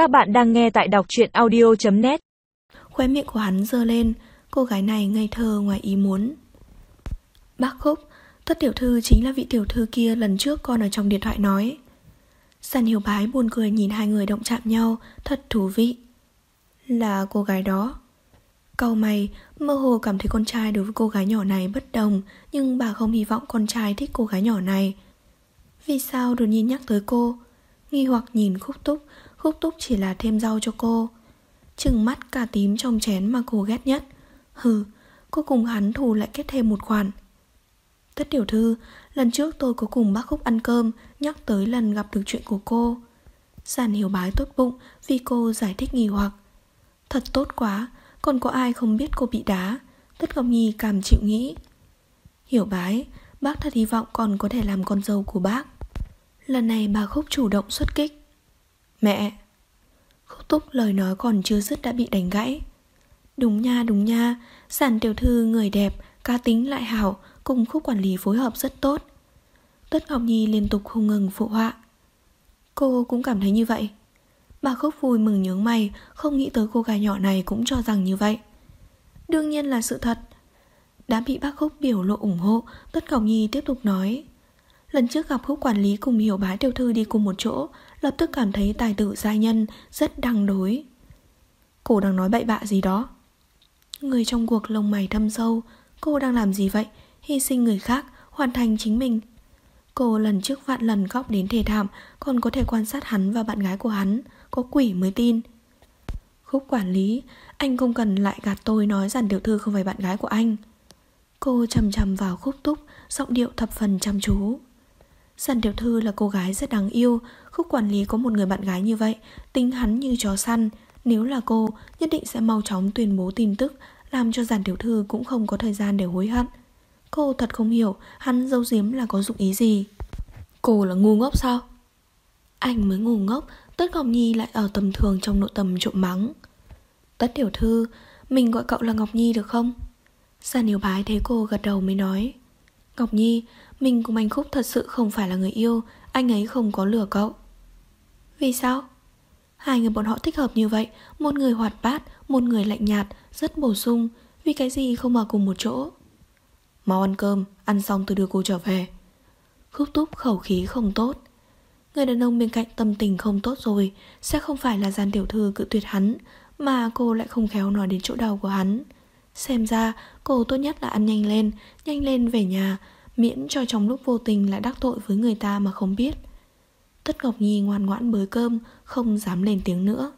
Các bạn đang nghe tại đọc truyện audio.net Khóe miệng của hắn dơ lên Cô gái này ngây thơ ngoài ý muốn. Bác Khúc Thất tiểu thư chính là vị tiểu thư kia lần trước con ở trong điện thoại nói. Sàn hiểu bái buồn cười nhìn hai người động chạm nhau Thật thú vị. Là cô gái đó. Câu mày, mơ hồ cảm thấy con trai đối với cô gái nhỏ này bất đồng Nhưng bà không hy vọng con trai thích cô gái nhỏ này. Vì sao đột nhiên nhắc tới cô? Nghi hoặc nhìn khúc túc. Khúc túc chỉ là thêm rau cho cô. Trừng mắt cả tím trong chén mà cô ghét nhất. Hừ, cô cùng hắn thù lại kết thêm một khoản. Tất tiểu thư, lần trước tôi có cùng bác Khúc ăn cơm Nhắc tới lần gặp được chuyện của cô. Giàn hiểu bái tốt bụng vì cô giải thích nghi hoặc. Thật tốt quá, còn có ai không biết cô bị đá? Tất Ngọc Nhi cảm chịu nghĩ. Hiểu bái, bác thật hy vọng còn có thể làm con dâu của bác. Lần này bà Khúc chủ động xuất kích. Mẹ, Khúc túc lời nói còn chưa dứt đã bị đánh gãy. Đúng nha đúng nha, Sản tiểu thư người đẹp, Cá tính lại hảo, Cùng khúc quản lý phối hợp rất tốt. Tất Ngọc Nhi liên tục không ngừng phụ họa. Cô cũng cảm thấy như vậy. Bà khúc vui mừng nhướng mày, Không nghĩ tới cô gái nhỏ này cũng cho rằng như vậy. Đương nhiên là sự thật. Đã bị bác khúc biểu lộ ủng hộ Tất Ngọc Nhi tiếp tục nói. Lần trước gặp khúc quản lý cùng hiểu bá tiểu thư đi cùng một chỗ, Lập tức cảm thấy tài tử giai nhân Rất đăng đối. Cô đang nói bậy bạ gì đó? Người trong cuộc lông mày thâm sâu, Cô đang làm gì vậy? Hy sinh người khác, Hoàn thành chính mình. Cô lần trước vạn lần khóc đến thề thảm, Còn có thể quan sát hắn và bạn gái của hắn, Có quỷ mới tin. Khúc quản lý, Anh không cần lại gạt tôi nói rằng tiểu thư không phải bạn gái của anh. Cô chầm chầm vào khúc túc, Giọng điệu thập phần chăm chú. Sàn tiểu thư là cô gái rất đáng yêu, Khúc quản lý có một người bạn gái như vậy, Tính hắn như chó săn. Nếu là cô, nhất định sẽ mau chóng tuyên bố tin tức, Làm cho giản tiểu thư cũng không có thời gian để hối hận. Cô thật không hiểu Hắn dâu diếm là có dụng ý gì. Cô là ngu ngốc sao? Anh mới ngu ngốc Tất Ngọc Nhi lại ở tầm thường trong nội tâm trộm mắng. Tất tiểu thư, Mình gọi cậu là Ngọc Nhi được không? Giản yêu bái thấy cô gật đầu mới nói. Ngọc Nhi, mình cùng anh Khúc thật sự không phải là người yêu. Anh ấy không có lừa cậu. Vì sao? Hai người bọn họ thích hợp như vậy. Một người hoạt bát, Một người lạnh nhạt, Rất bổ sung. Vì cái gì không ở cùng một chỗ? Mau ăn cơm, Ăn xong tôi đưa cô trở về. Khúc túc khẩu khí không tốt. Người đàn ông bên cạnh tâm tình không tốt rồi. Sẽ không phải là gian tiểu thư cự tuyệt hắn, Mà cô lại không khéo nói đến chỗ đau của hắn. Xem ra cô tốt nhất là ăn nhanh lên Nhanh lên về nhà Miễn cho trong lúc vô tình lại đắc tội với người ta mà không biết. Tất Ngọc Nhi ngoan ngoãn bới cơm Không dám lên tiếng nữa.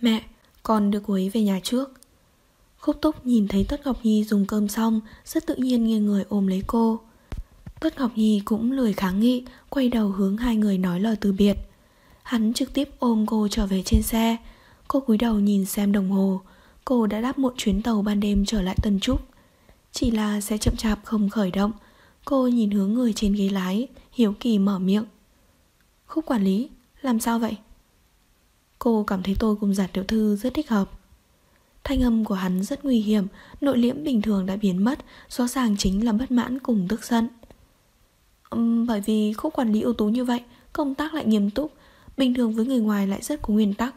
Mẹ, con đưa cô ấy về nhà trước. Khúc Túc nhìn thấy Tất Ngọc Nhi dùng cơm xong Rất tự nhiên nghiêng người ôm lấy cô. Tất Ngọc Nhi cũng lười kháng nghị Quay đầu hướng hai người nói lời từ biệt. Hắn trực tiếp ôm cô trở về trên xe. Cô cúi đầu nhìn xem đồng hồ. Cô đã đáp một chuyến tàu ban đêm trở lại Tân Trúc. Chỉ là xe chậm chạp không khởi động Cô nhìn hướng người trên ghế lái Hiếu kỳ mở miệng. Khúc quản lý, làm sao vậy? Cô cảm thấy tôi cùng giặt tiểu thư rất thích hợp. Thanh âm của hắn rất nguy hiểm Nội liễm bình thường đã biến mất Rõ ràng chính là bất mãn cùng tức giận. Uhm, Bởi vì khúc quản lý ưu tú như vậy Công tác lại nghiêm túc Bình thường với người ngoài lại rất có nguyên tắc.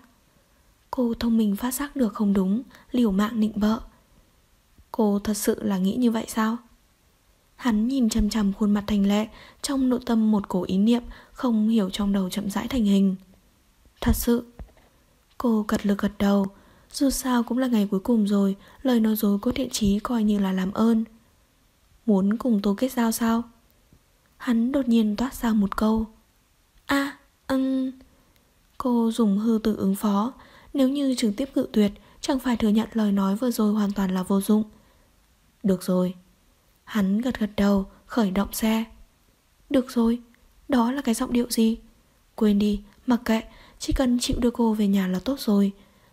Cô thông minh phát giác được không đúng Liều mạng nịnh bợ. Cô thật sự là nghĩ như vậy sao? Hắn nhìn chằm chằm khuôn mặt thành lệ Trong nội tâm một cổ ý niệm Không hiểu trong đầu chậm rãi thành hình. Thật sự Cô cật lực gật đầu. Dù sao cũng là ngày cuối cùng rồi Lời nói dối có thiện trí coi như là làm ơn. Muốn cùng tôi kết giao sao? Hắn đột nhiên toát ra một câu. A à, ừm. Cô dùng hư tự ứng phó nếu như trực tiếp cự tuyệt, Chẳng phải thừa nhận lời nói vừa rồi hoàn toàn là vô dụng. Được rồi. Hắn gật gật đầu, Khởi động xe. Được rồi. Đó là cái giọng điệu gì? Quên đi, Mặc kệ. Chỉ cần chịu đưa cô về nhà là tốt rồi.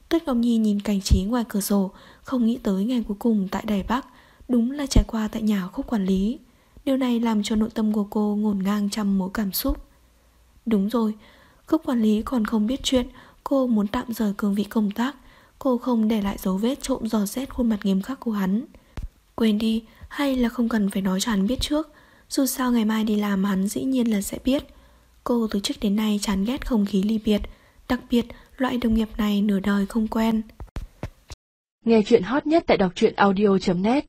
Tuyết Ngọc Nhi nhìn cảnh trí ngoài cửa sổ, Không nghĩ tới ngày cuối cùng tại Đài Bắc. Đúng là trải qua tại nhà khúc quản lý. Điều này làm cho nội tâm của cô ngổn ngang trăm mối cảm xúc. Đúng rồi. Khúc quản lý còn không biết chuyện Cô muốn tạm rời cương vị công tác. Cô không để lại dấu vết trộm dò xét khuôn mặt nghiêm khắc của hắn. Quên đi Hay là không cần phải nói cho hắn biết trước. Dù sao ngày mai đi làm hắn dĩ nhiên là sẽ biết. Cô từ trước đến nay chán ghét không khí ly biệt. Đặc biệt, loại đồng nghiệp này nửa đời không quen. Nghe chuyện hot nhất tại đọc truyện audio.net